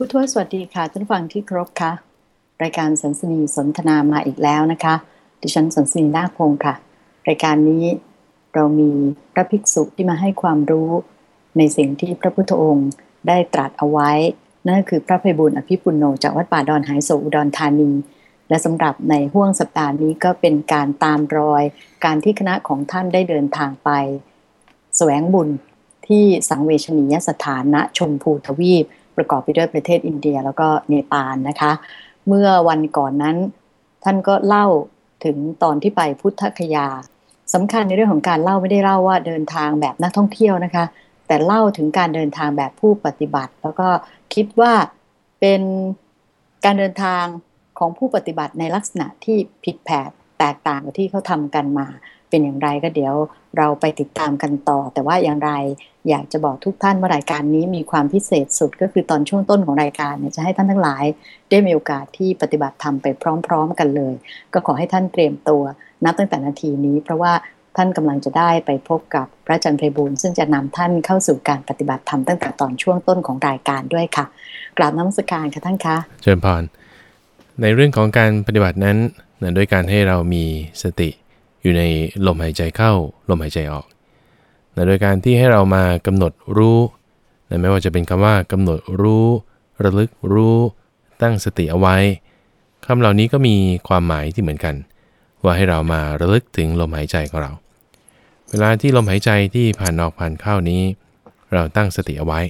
ผู้ทวสวัสดีค่ะ ท่านฟังที่ครบค่ะ รายการสันสนีสนทนามาอีกแล้วนะคะ ดิฉันสันสนีนาคพงศ์ค่ะ รายการนี้เรามีพระภิกษุที่มาให้ความรู้ในสิ่งที่พระพุทธองค์ได้ตรัสเอาไว้ นั่นคือพระภัยบุญอภิปุโนจากวัดป่าดอนหายโศอุดรธานี และสำหรับในห่วงสัปดาห์นี้ก็เป็นการตามรอย การที่คณะของท่านได้เดินทางไป แสวงบุญที่สังเวชนียสถานณชมพูทวีป ประกอบไปด้วยประเทศอินเดียแล้วก็เนปาลนะคะ เมื่อวันก่อนนั้น ท่านก็เล่าถึงตอนที่ไปพุทธคยาสำคัญในเรื่องของการเล่าไม่ได้เล่าว่าเดินทางแบบนักท่องเที่ยวนะคะ แต่เล่าถึงการเดินทางแบบผู้ปฏิบัติ แล้วก็คิดว่าเป็นการเดินทางของผู้ปฏิบัติในลักษณะที่ผิดแผกแตกต่างกับที่เขาทำกันมา เป็นอย่างไรก็เดี๋ยวเราไปติดตามกันต่อ แต่ว่าอย่างไรอยากจะบอกทุกท่านว่ารายการนี้มีความพิเศษสุดก็คือตอนช่วงต้นของรายการเนี่ยจะให้ท่านทั้งหลาย ได้มีโอกาสที่ปฏิบัติธรรมไปพร้อม ๆ กันเลย ก็ขอให้ท่านเตรียมตัวนับตั้งแต่นาทีนี้ เพราะว่าท่านกำลังจะได้ไปพบกับพระอาจารย์ไพบูลซึ่งจะนำท่านเข้าสู่การปฏิบัติธรรมตั้งแต่ตอนช่วงต้นของรายการด้วยค่ะ กราบน้ำสการค่ะท่านคะเชิญพรในเรื่องของการปฏิบัตินั้นนะด้วยการให้เรามีสติ อยู่ในลมหายใจเข้าลมหายใจออกนะโดยการที่ให้เรามากำหนดรู้นะไม่ว่าจะเป็นคำว่ากำหนดรู้ ระลึกรู้ ตั้งสติเอาไว้คำเหล่านี้ก็มีความหมายที่เหมือนกัน ว่าให้เรามาระลึกถึงลมหายใจของเรา เวลาที่ลมหายใจที่ผ่านออกผ่านเข้านี้ เราตั้งสติเอาไว้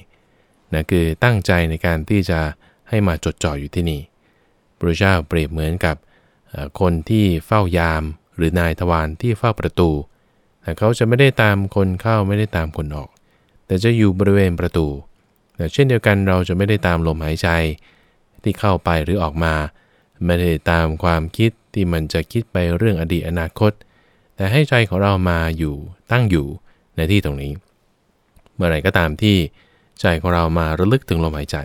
นะคือตั้งใจในการที่จะให้มาจดจ่ออยู่ที่นี่พระเจ้าเปรียบเหมือนกับคนที่เฝ้ายาม หรือนายทวารที่เฝ้าประตูแต่เขาจะไม่ได้ตามคนเข้าไม่ได้ตามคนออก แต่จะอยู่บริเวณประตูแต่เช่นเดียวกันเราจะไม่ได้ตามลมหายใจที่เข้าไปหรือออกมา ไม่ได้ตามความคิดที่มันจะคิดไปเรื่องอดีตอนาคต แต่ให้ใจของเรามาอยู่ตั้งอยู่ในที่ตรงนี้ เมื่อไหร่ก็ตามที่ใจของเรามาระลึกถึงลมหายใจ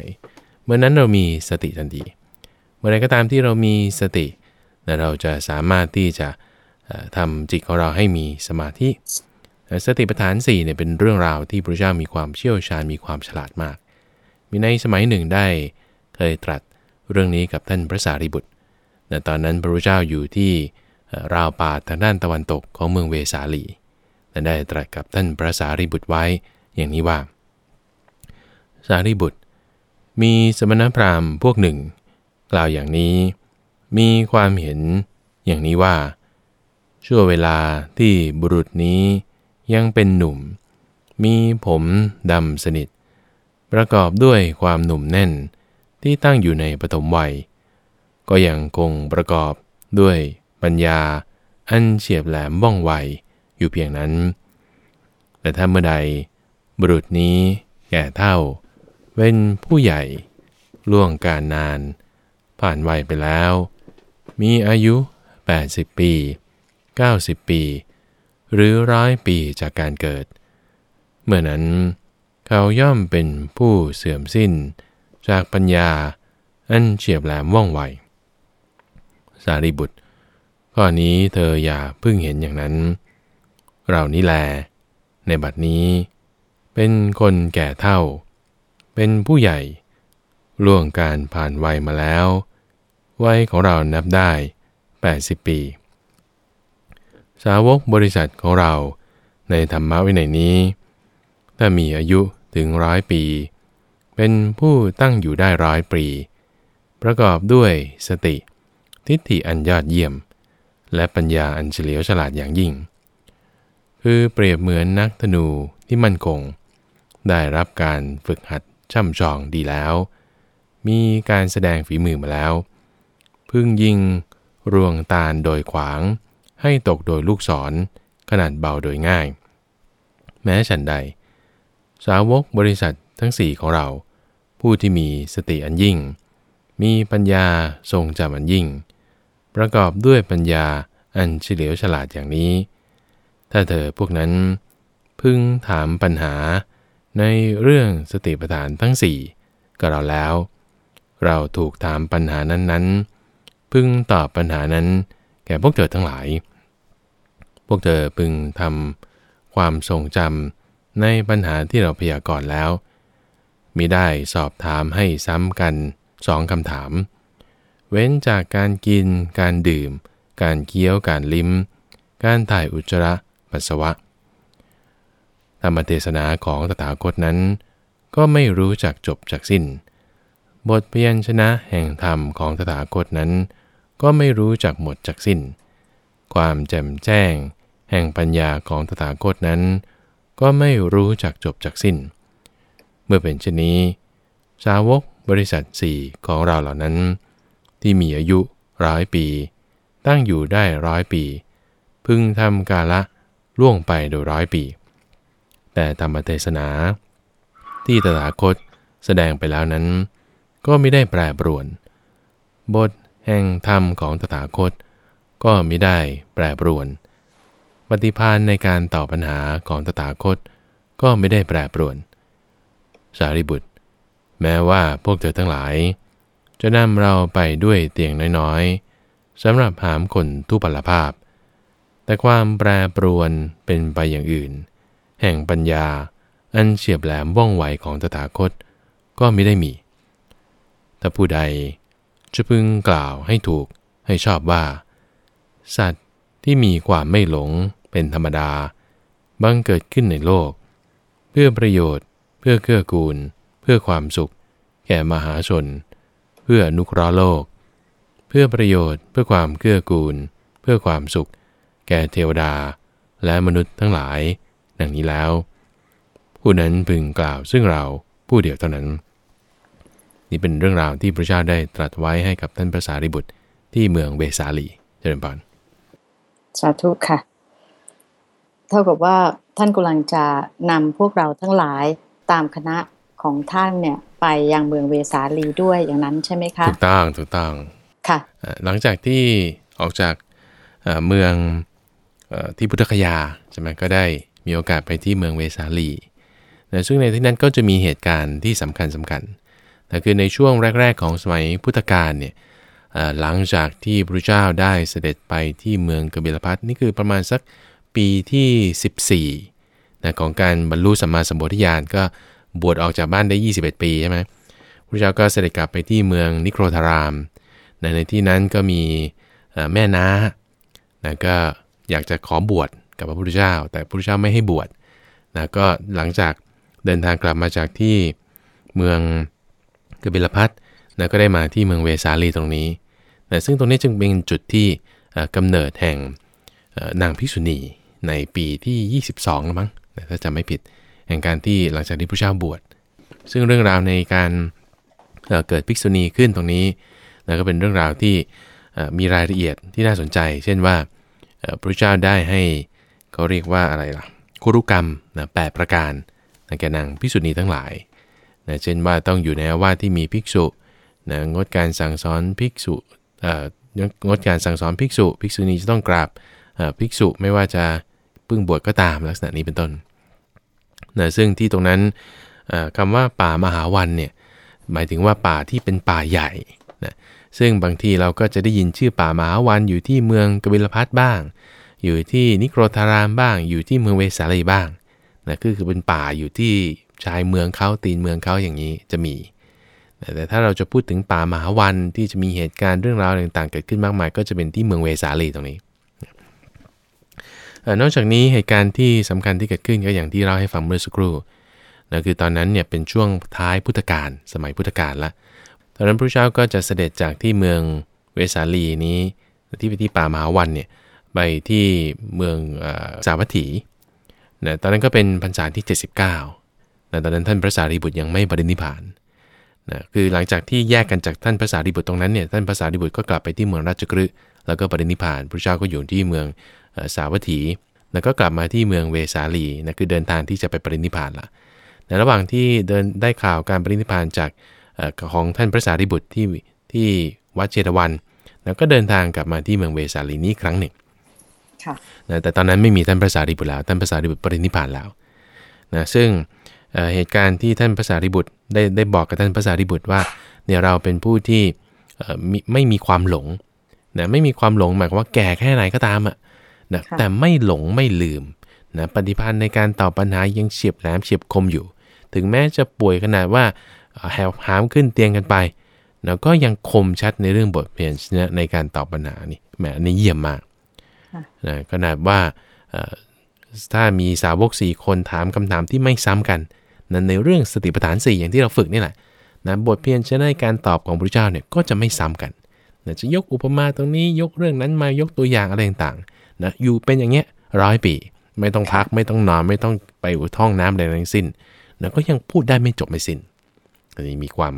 เมื่อนั้นเรามีสติทันที เมื่อไหรก็ตามที่เรามีสติ เราจะสามารถที่จะเทำจิตของเราให้มีสมาธิเสติปัฏฐาน4เนี่ยเป็นเรื่องราวที่พระเจ้ามีความเชี่ยวชาญมีความฉลาดมาก มีในสมัยหนึ่งได้เคยตรัสเรื่องนี้กับท่านพระสารีบุตรแต่ตอนนั้นพระพุทธเจ้าอยู่ที่ราวป่าทางด้านตะวันตกของเมืองเวสาลีและได้ตรัสกับท่านพระสารีบุตรไว้อย่างนี้ว่า สารีบุตร มีสมณพราหมณ์พวกหนึ่ง กล่าวอย่างนี้ มีความเห็นอย่างนี้ว่า ชั่วเวลาที่บุรุษนี้ยังเป็นหนุ่ม มีผมดำสนิท ประกอบด้วยความหนุ่มแน่นที่ตั้งอยู่ในปฐมวัย ก็ยังคงประกอบด้วยปัญญาอันเฉียบแหลมว่องไวอยู่เพียงนั้น แต่ถ้าเมื่อใด บุรุษนี้แก่เท่า เป็นผู้ใหญ่ ล่วงการนาน ผ่านวัยไปแล้ว มีอายุ 80 ปี 90 ปี หรือร้อยปีจากการเกิด เมื่อนั้น เขาย่อมเป็นผู้เสื่อมสิ้น จากปัญญา อันเฉียบแหลมว่องไว สารีบุตร ข้อนี้เธออย่าเพิ่งเห็นอย่างนั้น เรานี่แล ในบัดนี้ เป็นคนแก่เท่า เป็นผู้ใหญ่ ล่วงการผ่านวัยมาแล้ววัยของเรานับได้ 80 ปี สาวกบริษัทของเรา ในธรรมะวินัยนี้ ถ้ามีอายุถึงร้อยปี เป็นผู้ตั้งอยู่ได้ร้อยปี ประกอบด้วยสติ ทิฏฐิอันยอดเยี่ยม และปัญญาอันเฉลียวฉลาดอย่างยิ่ง คือเปรียบเหมือนนักธนูที่มั่นคง ได้รับการฝึกหัดช่ำชองดีแล้ว มีการแสดงฝีมือมาแล้ว พึ่งยิงรวงตาลโดยขวาง ให้ตกโดยลูกศร ขนาดเบาโดยง่าย แม้ฉันใด สาวกบริษัททั้งสี่ของเรา ผู้ที่มีสติอันยิ่ง มีปัญญาทรงจำอันยิ่ง ประกอบด้วยปัญญาอันเฉลียวฉลาดอย่างนี้ ถ้าเธอพวกนั้น พึงถามปัญหาในเรื่องสติปัฏฐานทั้งสี่กับเราแล้ว เราถูกถามปัญหานั้นๆ พึงตอบปัญหานั้น แก่พวกเธอทั้งหลาย พวกเธอพึงทำความทรงจำในปัญหาที่เราพยากรณ์แล้วมิได้สอบถามให้ซ้ำกันสองคำถาม เว้นจากการกิน การดื่ม การเคี้ยว การลิ้ม การถ่ายอุจจาระ ปัสสาวะ ธรรมเทศนาของตถาคตนั้น ก็ไม่รู้จักจบจากสิ้น บทพยัญชนะแห่งธรรมของตถาคตนั้น ก็ไม่รู้จักหมดจากสิ้น ความแจ่มแจ้ง แห่งปัญญาของตถาคตนั้น ก็ไม่รู้จักจบจากสิ้น เมื่อเป็นเช่นนี้ สาวกบริษัทสี่ของเราเหล่านั้น ที่มีอายุร้อยปี ตั้งอยู่ได้ร้อยปี พึงทำกาละล่วงไปโดยร้อยปี แต่ธรรมเทศนา ที่ตถาคตแสดงไปแล้วนั้น ก็ไม่ได้แปรปรวน บท แห่งธรรมของตถาคต ก็ไม่ได้แปรปรวน ปฏิพานในการตอบปัญหาของตถาคต ก็ไม่ได้แปรปรวน สารีบุตร แม้ว่าพวกเธอทั้งหลาย จะนำเราไปด้วยเตียงน้อยๆสำหรับหามคนทุพลภาพ แต่ความแปรปรวนเป็นไปอย่างอื่น แห่งปัญญาอันเฉียบแหลมว่องไวของตถาคต ก็ไม่ได้มี ถ้าผู้ใด จะพึงกล่าวให้ถูกให้ชอบว่า สัตว์ที่มีความไม่หลงเป็นธรรมดา บังเกิดขึ้นในโลก เพื่อประโยชน์ เพื่อเกื้อกูล เพื่อความสุข แก่มหาชน เพื่อนุเคราะห์โลก เพื่อประโยชน์ เพื่อความเกื้อกูล เพื่อความสุข แก่เทวดา และมนุษย์ทั้งหลาย ดังนี้แล้ว ผู้นั้นพึงกล่าวซึ่งเราผู้เดียวเท่านั้น นี่เป็นเรื่องราวที่พระเจ้าได้ตรัสไว้ให้กับท่านพระสารีบุตรที่เมืองเวสาลีเจริญพรสาธุค่ะ เท่ากับว่าท่านกำลังจะนำพวกเราทั้งหลายตามคณะของท่านเนี่ยไปยังเมืองเวสาลีด้วยอย่างนั้นใช่ไหมคะถูกต้องถูกต้องค่ะเอ่อหลังจากที่ออกจากเอ่อเมืองเออที่พุทธคยาใช่ไหมก็ได้มีโอกาสไปที่เมืองเวสาลีนะซึ่งในที่นั้นก็จะมีเหตุการณ์ที่สำคัญสำคัญแต่ คือในช่วงแรก ๆ ของสมัยพุทธกาลเนี่ยหลังจากที่พระเจ้าได้เสด็จไปที่เมืองกบิลพัทนี่คือประมาณสักปีที่ 14นะของการบรรลุสัมมาสัมโพธิญาณก็บวชออกจากบ้านได้ 21 ปีใช่ไหมพระเจ้าก็เสด็จกลับไปที่เมืองนิโครธารามในในที่นั้นก็มีแม่น้านะก็อยากจะขอบวชกับพระพุทธเจ้า แต่พระพุทธเจ้าไม่ให้บวชนะก็หลังจากเดินทางกลับมาจากที่เมือง กบิลพัทนะก็ได้มาที่เมืองเวสาลีตรงนี้นะซึ่งตรงนี้จึงเป็นจุดที่เอ่อกำเนิดแห่งนางภิกษุณีในปีที่ 22แล้วมั้งนะถ้าจำไม่ผิดแห่งการที่หลังจากที่พระเจ้าบวช ซึ่งเรื่องราวในการเอ่อเกิดภิกษุณีขึ้นตรงนี้แล้วก็เป็นเรื่องราวที่มีรายละเอียดที่น่าสนใจ เช่นว่าพระเจ้าได้ให้เขาเรียกว่าอะไรล่ะคุรุกรรมนะแปดประการนะแก่นางภิกษุณีทั้งหลาย นะเช่นว่าต้องอยู่ในอาวาสที่มีภิกษุนะงดการสั่งสอนภิกษุงดการสั่งสอนภิกษุ ภิกษุณีจะต้องกราบภิกษุไม่ว่าจะเพิ่งบวชก็ตามลักษณะนี้เป็นต้นนะซึ่งที่ตรงนั้นเอ่อคำว่าป่ามหาวันเนี่ยหมายถึงว่าป่าที่เป็นป่าใหญ่นะซึ่งบางทีเราก็จะได้ยินชื่อป่ามหาวันอยู่ที่เมืองกบิลพัทบ้าง อยู่ที่นิโครธารามบ้าง อยู่ที่เมืองเวสาลีบ้างนะคือคือเป็นป่าอยู่ที่ ชายเมืองเขาตีนเมืองเขาอย่างนี้จะมี แต่ถ้าเราจะพูดถึงป่ามหาวันที่จะมีเหตุการณ์เรื่องราวต่างๆ เกิดขึ้นมากมาย ก็จะเป็นที่เมืองเวสาลีตรงนี้ นอกจากนี้เหตุการณ์ที่สำคัญที่เกิดขึ้นก็อย่างที่เราให้ฟังเมื่อสักครู่นะคือตอนนั้นเนี่ยเป็นช่วงท้ายพุทธกาลสมัยพุทธกาลละตอนนั้นพระเจ้าก็จะเสด็จจากที่เมืองเวสาลีนี้ที่ไปที่ป่ามหาวันเนี่ยไปที่เมืองอสาวัตถีนะตอนนั้นก็เป็นพรรษาที่ 79 นะตอนนั้นท่านพระสารีบุตรยังไม่ปรินิพพานนะคือหลังจากที่แยกกันจากท่านพระสารีบุตรตรงนั้นเนี่ยท่านพระสารีบุตรก็กลับไปที่เมืองราชกฤห์แล้วก็ปรินิพพานพระเจ้าก็อยู่ที่เมืองเอ่อสาวัตถี แล้วก็กลับมาที่เมืองเวสาลีนะคือเดินทางที่จะไปปรินิพพานละในระหว่างที่เดินได้ข่าวการปรินิพพานจากเอ่อของท่านพระสารีบุตรที่ที่วัดเชตวัน แล้วก็เดินทางกลับมาที่เมืองเวสาลีนี้ครั้งหนึ่งค่ะนะแต่ตอนนั้นไม่มีท่านพระสารีบุตรแล้ว ท่านพระสารีบุตรปรินิพพานแล้วนะซึ่ง เอ่อเหตุการณ์ที่ท่านพระสารีบุตรได้ได้บอกกับท่านพระสารีบุตรว่าเนี่ยเราเป็นผู้ที่เอ่อมิไม่มีความหลงนะไม่มีความหลงหมายความว่าแก่แค่ไหนก็ตามอะนะค่ะแต่ไม่หลงไม่ลืมนะปฏิพันธ์ในการตอบปัญหายังเฉียบแหลมเฉียบคมอยู่ ถึงแม้จะป่วยขนาดว่าแหวหามขึ้นเตียงกันไปแล้วก็ยังคมชัดในเรื่องบทเพียนชนะในการตอบปัญหานี่แหมอันนี้เยี่ยมมากนะขนาดว่าถ้ามีสาวกสี่คนถามคำถามที่ไม่ซ้ำกัน นั้นในเรื่องสติปัฏฐาน 4 อย่างที่เราฝึกนี่แหละนะบทเพียนชนะในการตอบของพระเจ้าเนี่ยก็จะไม่ซ้ำกันนะจะยกอุปมาตรงนี้ยกเรื่องนั้นมายกตัวอย่างอะไรต่างๆนะอยู่เป็นอย่างเงี้ยร้อยปี ไม่ต้องพักไม่ต้องนอนไม่ต้องไปอุท่องน้ำอะไรทั้งสิ้นนะก็ยังพูดได้ไม่จบไม่สิน้นอันนี้มีความ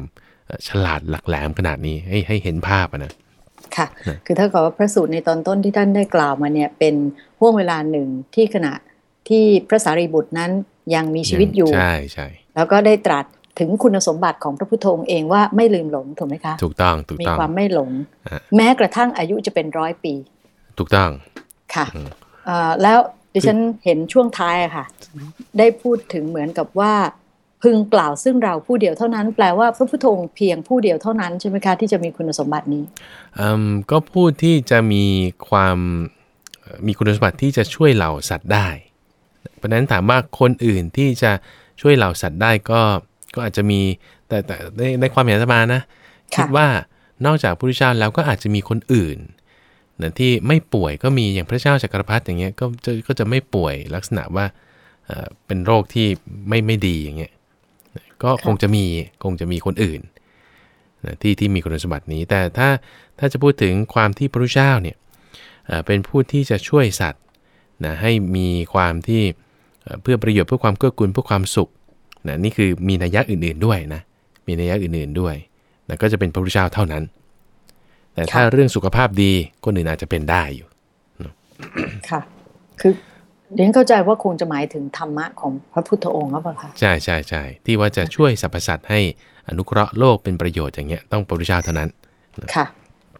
ฉลาดหลักแหลมขนาดนี้ให้ให้เห็นภาพนะค่ะคือถ้ากับว่าพระสูตรในตอนต้นที่ท่านได้กล่าวมาเนี่ยเป็นห่วงเวลาหนึ่งที่ขณะที่พระสารีบุตรนั้น ยังมีชีวิตอยู่ ใช่ใช่แล้วก็ได้ตรัสถึงคุณสมบัติของพระพุทธองค์เองว่าไม่ลืมหลงถูกไหมคะ ถูกต้องถูกต้องมีความไม่หลง แม้กระทั่งอายุจะเป็นร้อยปี ถูกต้องค่ะแล้วดิฉันเห็นช่วงท้ายอะค่ะ ได้พูดถึงเหมือนกับว่า พึงกล่าวซึ่งเราผู้เดียวเท่านั้น แปลว่าพระพุทธองค์เพียงผู้เดียวเท่านั้นใช่ไหมคะที่จะมีคุณสมบัตินี้ก็พูดที่จะมีความมีคุณสมบัติที่จะช่วยเหล่าสัตว์ได้เพ ราะนั้นถามว่าคนอื่นที่จะช่วยเหล่าสัตว์ได้ก็ก็อาจจะมีแต่แต่ในในความเห็นธรรมานะ คิดว่านอกจากพระพุทธเจ้าแล้วก็อาจจะมีคนอื่นนะที่ไม่ป่วยก็มีอย่างพระเจ้าจักรพรรดิอย่างเงี้ยก็จะก็จะไม่ป่วยลักษณะว่าเป็นโรคที่ไม่ไม่ดีอย่างเงี้ยก็คงจะมีคงจะมีคนอื่นนะที่ที่มีคุณสมบัตินี้ แต่ถ้าถ้าจะพูดถึงความที่พระพุทธเจ้าเนี่ยเป็นผู้ที่จะช่วยสัตว์นะให้มีความที่ เพื่อประโยชน์เพื่อความเกื้อกูลเพื่อความสุขนะนี่คือมีนัยยะอื่นๆด้วยนะมีนัยยะอื่นๆด้วยนะก็จะเป็นพระพุทธเจ้าเท่านั้น แต่ถ้าเรื่องสุขภาพดีคนอื่นอาจจะเป็นได้อยู่ค่ะ คือเรียนเข้าใจว่าคงจะหมายถึงธรรมะของพระพุทธองค์หรือเปล่าคะใช่ใช่ใช่ที่ว่าจะช่วยสรรพสัตว์ให้อนุเคราะห์โลกเป็นประโยชน์อย่างเงี้ยต้องพระพุทธเจ้าเท่านั้นค่ะ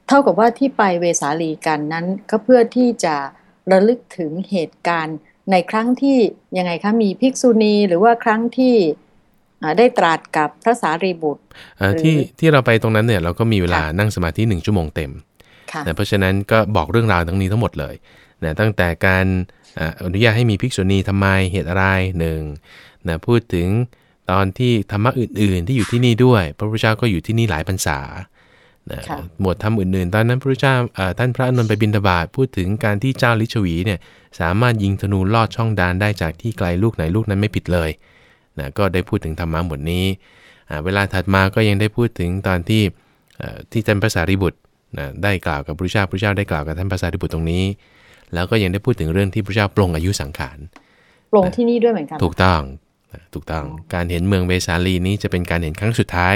เท่ากับว่าที่ไปเวสาลีกันนั้นก็เพื่อที่จะระลึกถึงเหตุการณ์ ในครั้งที่ยังไงคะมีภิกษุณีหรือว่าครั้งที่ได้ตรัสกับพระสารีบุตรที่ที่เราไปตรงนั้นเนี่ยเราก็มีเวลานั่งสมาธิหนึ่งชั่วโมงเต็มนะเพราะฉะนั้นก็บอกเรื่องราวทั้งนี้ทั้งหมดเลยนะตั้งแต่การอนุญาตให้มีภิกษุณีทำไมเหตุอะไรหนึ่งนะพูดถึงตอนที่ธรรมะอื่น ๆ ที่อยู่ที่นี่ด้วย พระพุทธเจ้าก็อยู่ที่นี่หลายพรรษา นะหมวดธรรมอื่นๆ ตอนนั้นพระพุทธเจ้าท่านพระอนุนไปบินทบาทพูดถึงการที่เจ้าลิชวีเนี่ยสามารถยิงธนูลอดช่องดานได้จากที่ไกลลูกไหนลูกนั้นไม่ผิดเลยนะก็ได้พูดถึงธรรมะหมดนี้ เวลาถัดมาก็ยังได้พูดถึงตอนที่ที่ท่านพระสารีบุตรนะได้กล่าวกับพระเจ้าพระเจ้าได้กล่าวกับท่านพระสารีบุตรตรงนี้ แล้วก็ยังได้พูดถึงเรื่องที่พระเจ้าปรงอายุสังขารปรงที่นี่ด้วยเหมือนกัน ถูกต้องถูกต้องการเห็นเมืองเวสาลีนี้จะเป็นการเห็นครั้งสุดท้าย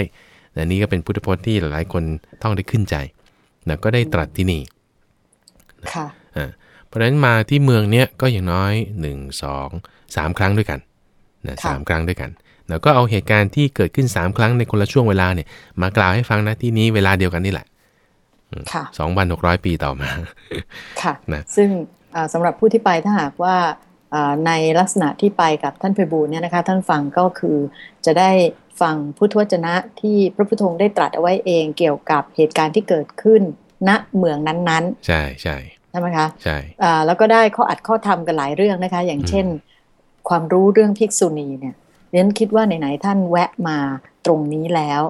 นะนี่ก็เป็นพุทธพจน์ที่หลายๆคนท่องได้ขึ้นใจนะก็ได้ตรัสที่นี่ค่ะเพราะฉะนั้นมาที่เมืองเนี้ยก็อย่างน้อย 1 2 3 ครั้งด้วยกันนะสามครั้งด้วยกัน แล้วก็เอาเหตุการณ์ที่เกิดขึ้น 3 ครั้งในคนละช่วงเวลาเนี่ยมากล่าวให้ฟังนะที่นี้เวลาเดียวกันนี่แหละสองพันหกร้อยปีต่อมาค่ะนะซึ่งสำหรับผู้ที่ไปถ้าหากว่าในลักษณะที่ไปกับท่านเพบูลเนี่ยนะคะท่านฟังก็คือจะได้ ฟังพุทธวจนะที่พระพุทธองค์ได้ตรัสเอาไว้เองเกี่ยวกับเหตุการณ์ที่เกิดขึ้นณเมืองนั้นๆ ใช่ใช่ใช่ไหมคะใช่แล้วก็ได้ข้ออัดข้อธรรมกันหลายเรื่องนะคะ อย่างเช่น ความรู้เรื่องภิกษุณีเนี่ยเรนคิดว่าไหนๆท่านแวะมาตรงนี้แล้ว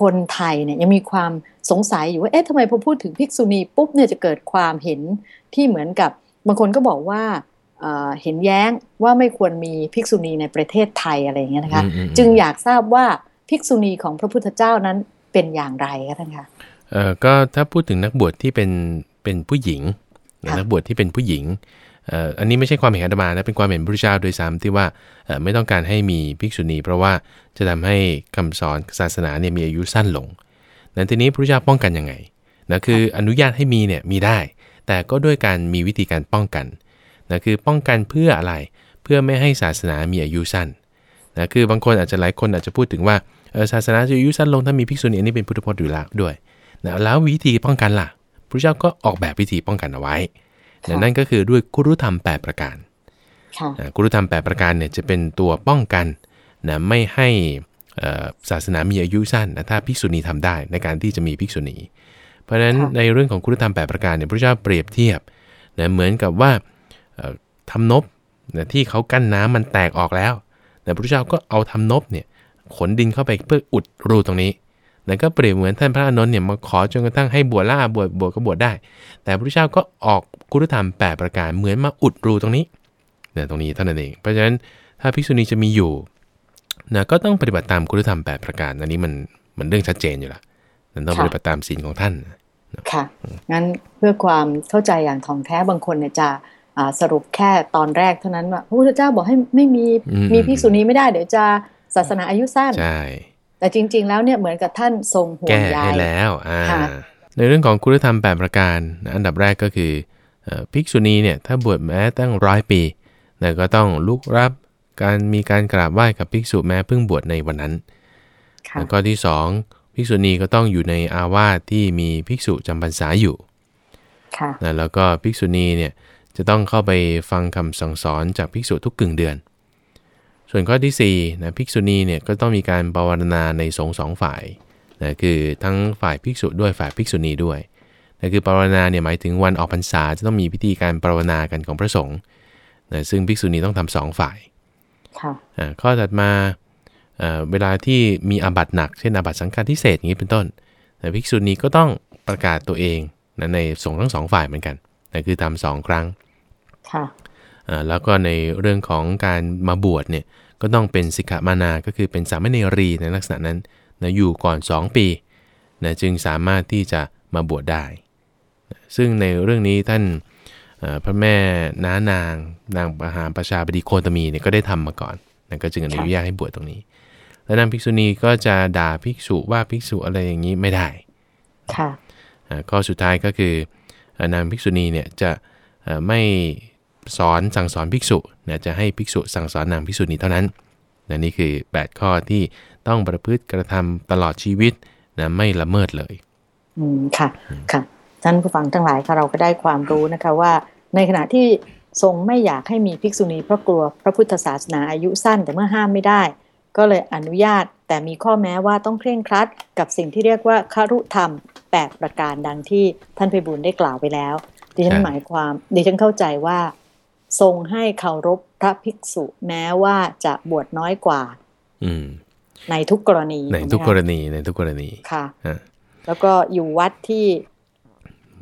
คนไทยเนี่ยยังมีความสงสัยอยู่ว่าเอ๊ะทำไมพอพูดถึงภิกษุณีปุ๊บเนี่ยจะเกิดความเห็นที่เหมือนกับบางคนก็บอกว่า เห็นแย้งว่าไม่ควรมีภิกษุณีในประเทศไทยอะไรอย่างเงี้ยนะคะ จึงอยากทราบว่าภิกษุณีของพระพุทธเจ้านั้นเป็นอย่างไรคะท่านคะเอ่อก็ถ้าพูดถึงนักบวชที่เป็นเป็นผู้หญิงนักบวชที่เป็นผู้หญิงอันนี้ไม่ใช่ความเห็นอาตมานะเป็นความเห็นพระเจ้าโดยซ้ำที่ว่าไม่ต้องการให้มีภิกษุณี เพราะว่าจะทำให้คำสอนศาสนาเนี่ยมีอายุสั้นลงนั้นทีนี้พระเจ้าป้องกันยังไงนะคืออนุญาตให้มีเนี่ยมีได้ แต่ก็ด้วยการมีวิธีการป้องกัน นะคือป้องกันเพื่ออะไร เพื่อไม่ให้ศาสนามีอายุสั้นนะคือบางคนอาจจะหลายคนอาจจะพูดถึงว่าศาสนาจะอายุสั้นลงถ้ามีภิกษุณีอันนี้เป็นพุทธพจน์อยู่แล้วด้วยนะแล้ววิธีป้องกันล่ะพระเจ้าก็ออกแบบวิธีป้องกันเอาไว้นั่นก็คือด้วยกุรุธรรม 8 ประการกุรุธรรม 8 ประการเนี่ยจะเป็นตัวป้องกันนะไม่ให้ศาสนามีอายุสั้นนะถ้าภิกษุณีทำได้ในการที่จะมีภิกษุณี เพราะฉะนั้นในเรื่องของกุรุธรรม8ประการเนี่ยพระเจ้าเปรียบเทียบนะเหมือนกับว่า ทำนบนะที่เขากั้นน้ำมันแตกออกแล้วแต่พระพุทธเจ้าก็เอาทำนบเนี่ยขนดินเข้าไปเพื่ออุดรูตรงนี้แล้วก็เปรียบเหมือนท่านพระอานนท์เนี่ยมาขอจนกระทั่งให้บวชล่าบวชบวชก็บวชได้ แต่พระพุทธเจ้าก็ออกกุศธรรม 8 ประการเหมือนมาอุดรูตรงนี้เนี่ยตรงนี้เท่านั้นเอง เพราะฉะนั้นถ้าภิกษุณีจะมีอยู่นะก็ต้องปฏิบัติตามกุศธรรม 8 ประการ อันนี้มันมันเรื่องชัดเจนอยู่ล้วนั่นต้องปฏิบัติตามศีลของท่านค่ะงั้นเพื่อความเข้าใจอย่างถ่องแท้บางคนเนี่ยจะ สรุปแค่ตอนแรกเท่านั้นว่าพระพุทธเจ้าบอกให้ไม่มีมีภิกษุณีไม่ได้เดี๋ยวจะศาสนาอายุสั้นใช่แต่จริง ๆ แล้วเนี่ยเหมือนกับท่านทรงห่วงใยแก้ให้แล้วอ่าในเรื่องของคุณธรรมแปประการ อันดับแรกก็คือภิกษุณีเนี่ยถ้าบวชแม้ตั้งร้อยปีแต่ก็ต้องลุกรับการมีการกราบไหว้กับภิกษุแม้เพิ่งบวชในวันนั้นแล้วก็ที่สองภิกษุณีก็ต้องอยู่ในอาวาสที่มีภิกษุจำพรรษาอยู่แล้วก็ภิกษุณีเนี่ย จะต้องเข้าไปฟังคำสั่งสอนจากภิกษุทุกกึ่งเดือน ส่วนข้อที่4นะภิกษุณีเนี่ยก็ต้องมีการปวารณาในสงสองฝ่ายนะคือทั้งฝ่ายภิกษุด้วยฝ่ายภิกษุณีด้วยนะคือปวารณาเนี่ยหมายถึงวันออกพรรษาจะต้องมีพิธีการปวารณากันของพระสงฆ์นะซึ่งภิกษุณีต้องทำสองฝ่ายข้อถัดมาเวลาที่มีอาบัตหนักเช่นอาบัตสังฆาทิเศษอย่างนี้เป็นต้นแต่ภิกษุณีก็ต้องประกาศตัวเองนะในสงฆ์ทั้งสองฝ่ายเหมือนกันนะคือทำสองครั้ง ค่ะแล้วก็ในเรื่องของการมาบวชเนี่ยก็ต้องเป็นสิกขามานา ก็คือเป็นสามเณรีในลักษณะนั้นนะอยู่ก่อน 2 ปีนะจึงสามารถที่จะมาบวชได้นะซึ่งในเรื่องนี้ท่านพระแม่น้านาง นางประหารประชาบดีโคตมีเนี่ยก็ได้ทำมาก่อนนะก็จึงอนุญาตให้บวชตรงนี้ แล้วนางภิกษุณีก็จะด่าภิกษุว่าภิกษุอะไรอย่างนี้ไม่ได้ ค่ะข้อสุดท้ายก็คือนางภิกษุณีเนี่ยจะไม่ สอนสั่งสอนภิกษุนะจะให้ภิกษุสั่งสอนนางภิกษุณีเท่านั้นนะนี่คือ 8 ข้อที่ต้องประพฤติกระทำตลอดชีวิตนะไม่ละเมิดเลย อืมค่ะค่ะท่านผู้ฟังทั้งหลายค่ะเราก็ได้ความรู้นะคะว่า ในขณะที่ทรงไม่อยากให้มีภิกษุณีเพราะกลัวพระพุทธศาสนาอายุสั้นแต่เมื่อห้ามไม่ได้ ก็เลยอนุญาตแต่มีข้อแม้ว่าต้องเคร่งครัด กับสิ่งที่เรียกว่าคารุธรรม 8 ประการดังที่ท่านไพบุญได้กล่าวไปแล้วดิฉันหมายความดิฉันเข้าใจว่า ทรงให้เคารพพระภิกษุแม้ว่าจะบวชน้อยกว่า อืมในทุกกรณี ในทุกกรณีในทุกกรณีค่ะแล้วก็อยู่วัดที่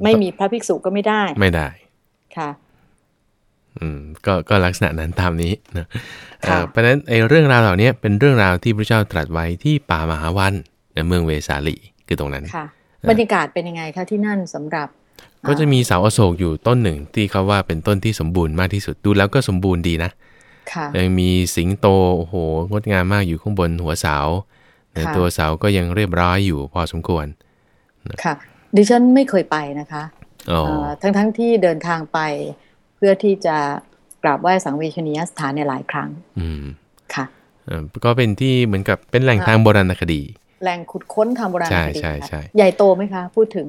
ไม่มีพระภิกษุก็ไม่ได้ ไม่ได้ค่ะ อืม ก็ก็ลักษณะนั้นตามนี้นะเพราะฉะนั้นไอ้เรื่องราวเหล่านี้เป็นเรื่องราวที่พระเจ้าตรัสไว้ที่ป่ามหาวันในเมืองเวสาลีคือตรงนั้นค่ะ บรรยากาศเป็นยังไงคะที่นั่นสำหรับ ก็จะมีเสาอโศกอยู่ต้นหนึ่งที่เขาว่าเป็นต้นที่สมบูรณ์มากที่สุดดูแล้วก็สมบูรณ์ดีนะยังมีสิงโตโอ้โหงดงามมากอยู่ข้างบนหัวเสาแต่ตัวเสาก็ยังเรียบร้อยอยู่พอสมควรค่ะดิฉันไม่เคยไปนะคะทั้งทั้งที่เดินทางไปเพื่อที่จะกราบไหว้สังเวชนียสถานในหลายครั้ง อืมค่ะก็เป็นที่เหมือนกับเป็นแหล่งทางโบราณคดี แหล่งขุดค้นทางโบราณคดีใช่ใช่ใหญ่โตไหมคะ พูดถึง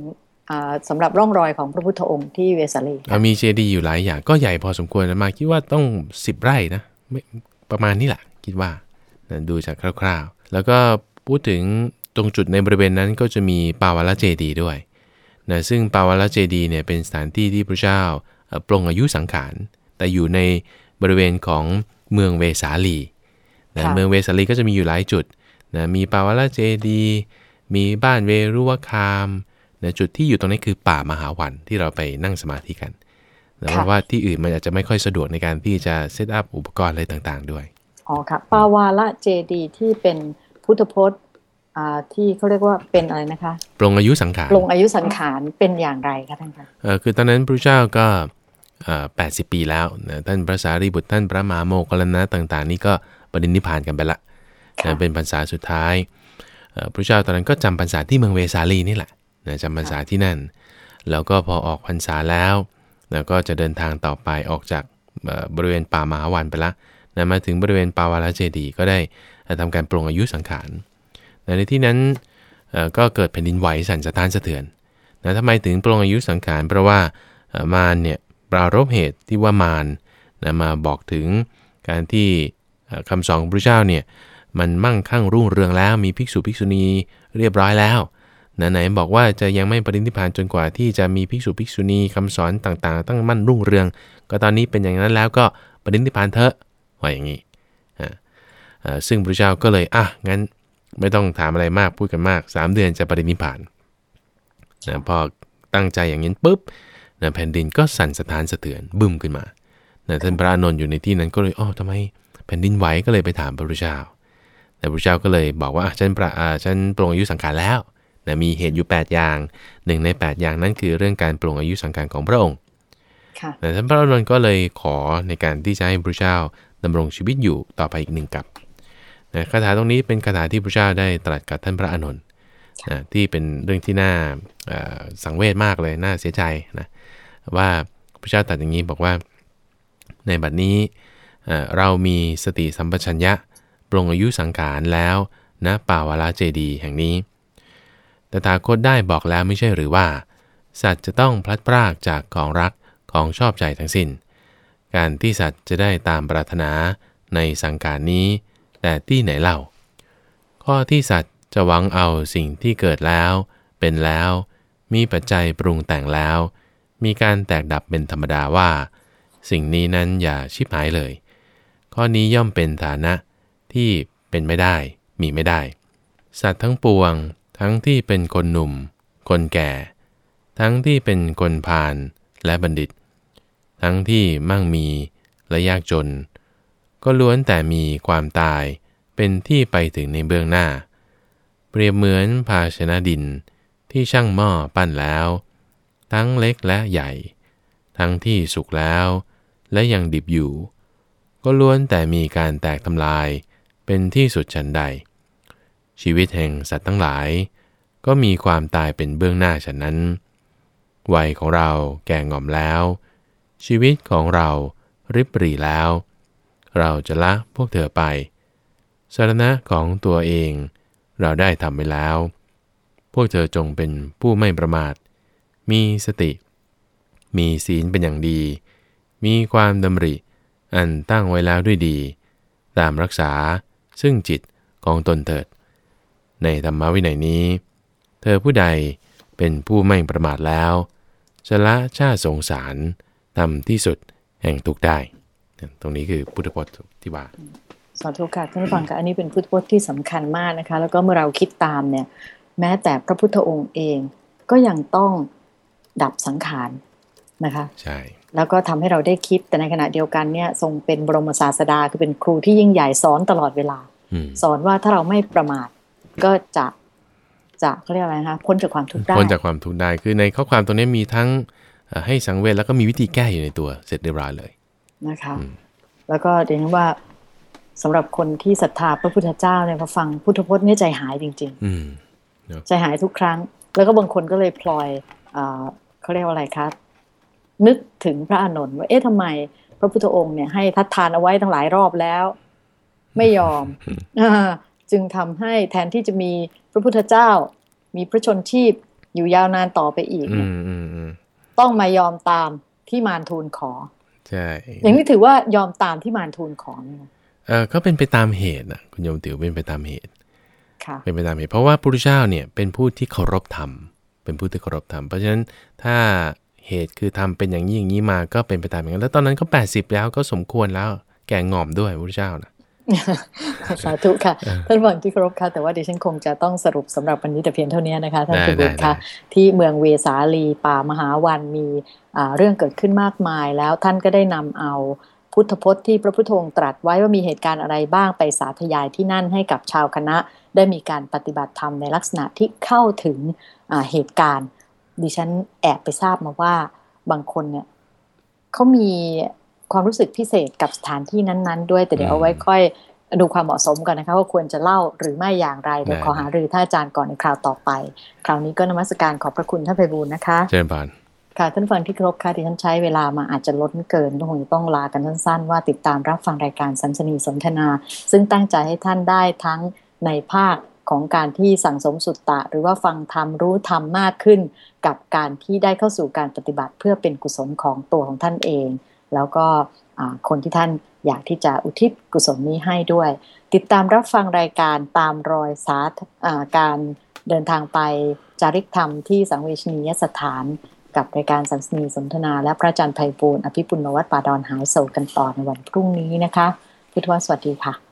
สำหรับร่องรอยของพระพุทธองค์ที่เวสาลีมีเจดีย์อยู่หลายอย่างก็ใหญ่พอสมควรนะมาคิดว่าต้องสิบไร่นะไม่ประมาณนี้แหละคิดว่าดูจากคร่าว ๆ แล้วก็พูดถึงตรงจุดในบริเวณนั้นก็จะมีปาวลเจดีย์ด้วยนะซึ่งปาวลเจดีย์เนี่ยเป็นสถานที่ที่พระเจ้าปรงอายุสังขาร แต่อยู่ในบริเวณของเมืองเวสาลีนะเมืองเวสาลีก็จะมีอยู่หลายจุดนะมีปาวลเจดี มีบ้านเวรุวคาม นะจุดที่อยู่ตรงนี้คือป่ามหาวันที่เราไปนั่งสมาธิกันนะเพราะว่าที่อื่นมันอาจจะไม่ค่อยสะดวกในการที่จะเซตอัพอุปกรณ์อะไรต่างๆ ด้วยอ๋อค่ะปาวาละเจดีที่เป็นพุทธพจน์ที่เขาเรียกว่าเป็นอะไรนะคะปรงอายุสังขารปรงอายุสังขารเป็นอย่างไรคะท่านคะเออคือตอนนั้นพระเจ้าก็แปดสิบปีแล้วนะท่านพระสารีบุตรท่านพระมหาโมกขลนะต่าง ๆ นี่ก็ปรินิพานกันไปละเป็นพรรษาสุดท้ายพระเจ้าตอนนั้นก็จำพรรษาที่เมืองเวสาลีนี่แหละ จำพรรษาที่นั่น แล้วก็พอออกพรรษาแล้วก็จะเดินทางต่อไปออกจากบริเวณป่ามหาวันไปละนะมาถึงบริเวณป่าวาลเจดี ก็ได้ทำการปรงอายุสังขารในที่นั้นก็เกิดแผ่นดินไหวสั่นสะท้านสะเทือนนะทำไมถึงปรงอายุสังขารเพราะว่ามารเนี่ยปรารบเหตุที่ว่ามารนะมาบอกถึงการที่คำสอนของพระเจ้าเนี่ยมันมั่งคั่งรุ่งเรืองแล้วมีภิกษุภิกษุณีเรียบร้อยแล้ว นะไหนบอกว่าจะยังไม่ปรินิพานจนกว่าที่จะมีภิกษุภิกษุณีคำสอนต่างๆ ตั้งมั่นรุ่งเรือง ก็ตอนนี้เป็นอย่างนั้นแล้วก็ปรินิพานเถอะว่าอย่างนี้ซึ่งพระเจ้าก็เลยอะงั้นไม่ต้องถามอะไรมากพูดกันมาก 3 เดือนจะปรินิพพานนะพอตั้งใจอย่างนี้ปุ๊บนะแผ่นดินก็สั่นสะท้านสะเทือนบึ้มขึ้นมานะท่านพระนนท์อยู่ในที่นั้นก็เลยอ๋อทำไมแผ่นดินไหวก็เลยไปถามพระพุทธเจ้าแต่พระพุทธเจ้าก็เลยบอกว่าฉันประฉันปรงอายุสังขารแล้ว นะมีเหตุอยู่ 8 อย่างหนึ่งใน 8 อย่างนั้นคือเรื่องการปรงอายุสังขารของพระองค์แต่ท่านพระนนท์ก็เลยขอในการที่จะให้พระเจ้าดำรงชีวิตอยู่ต่อไปอีกหนึ่งกับนะคาถาตรงนี้เป็นคาถาที่พระเจ้าได้ตรัสกับท่านพระอานนท์นะที่เป็นเรื่องที่น่าสังเวชมากเลยน่าเสียใจนะว่าพระเจ้าตรัสอย่างนี้บอกว่า ในบัดนี้เรามีสติสัมปชัญญะปรงอายุสังขารแล้วณนะป่าวาลาเจดีแห่งนี้แตถาคตได้บอกแล้วไม่ใช่หรือว่า สัตว์จะต้องพลัดพรากจากของรักของชอบใจทั้งสิน้น การที่สัตว์จะได้ตามปรารถนาในสังการนี้ แต่ที่ไหนเล่า ข้อที่สัตว์จะหวังเอาสิ่งที่เกิดแล้ว เป็นแล้ว มีปัจจัยปรุงแต่งแล้ว มีการแตกดับเป็นธรรมดาว่า สิ่งนี้นั้นอย่าชิบหายเลย ข้อนี้ย่อมเป็นฐานะที่เป็นไม่ได้ มีไม่ได้ สัตว์ทั้งปวง ทั้งที่เป็นคนหนุ่ม คนแก่ ทั้งที่เป็นคนพาลและบัณฑิต ทั้งที่มั่งมีและยากจน ก็ล้วนแต่มีความตายเป็นที่ไปถึงในเบื้องหน้า เปรียบเหมือนภาชนะดินที่ช่างหม้อปั้นแล้ว ทั้งเล็กและใหญ่ ทั้งที่สุกแล้ว และยังดิบอยู่ ก็ล้วนแต่มีการแตกทำลายเป็นที่สุดฉันใด ชีวิตแห่งสัตว์ทั้งหลาย ก็มีความตายเป็นเบื้องหน้าฉันนั้น วัยของเราแก่ง่อมแล้ว ชีวิตของเราริบปรีแล้ว เราจะละพวกเธอไปสารณะของตัวเองเราได้ทำไปแล้ว พวกเธอจงเป็นผู้ไม่ประมาท มีสติ มีศีลเป็นอย่างดี มีความดำริ อันตั้งไว้แล้วด้วยดี ตามรักษาซึ่งจิตของตนเถิด ในธรรมวินัยนี้ เธอผู้ใดเป็นผู้ไม่ประมาทแล้วจะละชาสงสารทำที่สุดแห่งทุกได้ ตรงนี้คือพุทธพจน์ที่ว่าสาธุค่ะท่านผู้ฟังค่ะอันนี้เป็นพุทธพจน์ที่สำคัญมากนะคะ แล้วก็เมื่อเราคิดตามเนี่ยแม้แต่พระพุทธองค์เองก็ยังต้องดับสังขารนะคะ ใช่ แล้วก็ทำให้เราได้คิดแต่ในขณะเดียวกันเนี่ยทรงเป็นบรมศาสดาคือเป็นครูที่ยิ่งใหญ่สอนตลอดเวลา สอนว่าถ้าเราไม่ประมาท ก็จะจะเขาเรียกอะไรคะพ้นจากความทุกข์ได้พ้นจากความทุกข์ได้คือในข้อความตรงนี้มีทั้งให้สังเวชแล้วก็มีวิธีแก้อยู่ในตัวเสร็จเรียบร้อยเลยนะคะ แล้วก็เดี๋ยวว่าสำหรับคนที่ศรัทธาพระพุทธเจ้าเนี่ยพอฟังพุทธพจน์เนี่ยใจหายจริงๆใจหายทุกครั้ง แล้วก็บางคนก็เลยพลอยเขาเรียกว่าอะไรคะนึกถึงพระอานนท์ว่าเอ๊ะทำไม พระพุทธองค์เนี่ยให้ทัดทานเอาไว้ทั้งหลายรอบแล้ว ไม่ยอมอ จึงทำให้แทนที่จะมีพระพุทธเจ้า มีพระชนชีพอยู่ยาวนานต่อไปอีกต้องมายอมตามที่มารทูลขอใช่อย่างนี้ถือว่ายอมตามที่มารทูลขอเนี่ยเออก็เป็นไปตามเหตุนะคุณโยมติ๋วเป็นไปตามเหตุค่ะเป็นไปตามเหตุ เพราะว่าพระพุทธเจ้าเนี่ยเป็นผู้ที่เคารพธรรม เป็นผู้ที่เคารพธรรม เพราะฉะนั้นถ้าเหตุคือทำเป็นอย่างนี้อย่างนี้มาก็เป็นไปตามอย่างนั้นแล้วตอนนั้นก็แปดสิบแล้วก็สมควรแล้วแก่งอมด้วยพระเจ้านะ สาธุค่ะ ท่านฟังที่เคารพค่ะ แต่ว่าดิฉันคงจะต้องสรุปสำหรับวันนี้แต่เพียงเท่านี้นะคะท่านผู้ชมค่ะ ที่เมืองเวสาลีป่ามหาวันมีเรื่องเกิดขึ้นมากมาย แล้วท่านก็ได้นำเอาพุทธพจน์ที่พระพุทธองค์ตรัสไว้ว่ามีเหตุการณ์อะไรบ้างไปสาธยายที่นั่นให้กับชาวคณะ ได้มีการปฏิบัติธรรมในลักษณะที่เข้าถึงเหตุการณ์ ดิฉันแอบไปทราบมาว่าบางคนเนี่ยเขามี ความรู้สึกพิเศษกับสถานที่นั้น ๆ ด้วย แต่เดี๋ยวเอาไว้ค่อยดูความเหมาะสมกันนะคะว่าควรจะเล่าหรือไม่อย่างไรเดี๋ยวขอหารือท่านอาจารย์ก่อนในคราวต่อไป คราวนี้ก็นมัสการขอบพระคุณท่านไพบูลนะคะเชิญบานค่ะท่านฟังที่ครบค่ะที่ท่านใช้เวลามาอาจจะลดเกินคงจะต้องลากันสั้นๆ ว่าติดตามรับฟังรายการสันสนีสนทนา ซึ่งตั้งใจให้ท่านได้ทั้งในภาคของการที่สั่งสมสุตตะ หรือว่าฟังธรรมรู้ธรรมมากขึ้น กับการที่ได้เข้าสู่การปฏิบัติเพื่อเป็นกุศลของตัวของท่านเอง แล้วก็คนที่ท่านอยากที่จะอุทิศกุศลนี้ให้ด้วย ติดตามรับฟังรายการตามรอยสาการเดินทางไปจาริกธรรมที่สังเวชนียสถานกับรายการสันสนีสนทนา และพระอาจารย์ไพบูลอภิปุณวัตรป่าดอนหายโศกกันต่อในวันพรุ่งนี้นะคะพุทธวสวัสดีค่ะ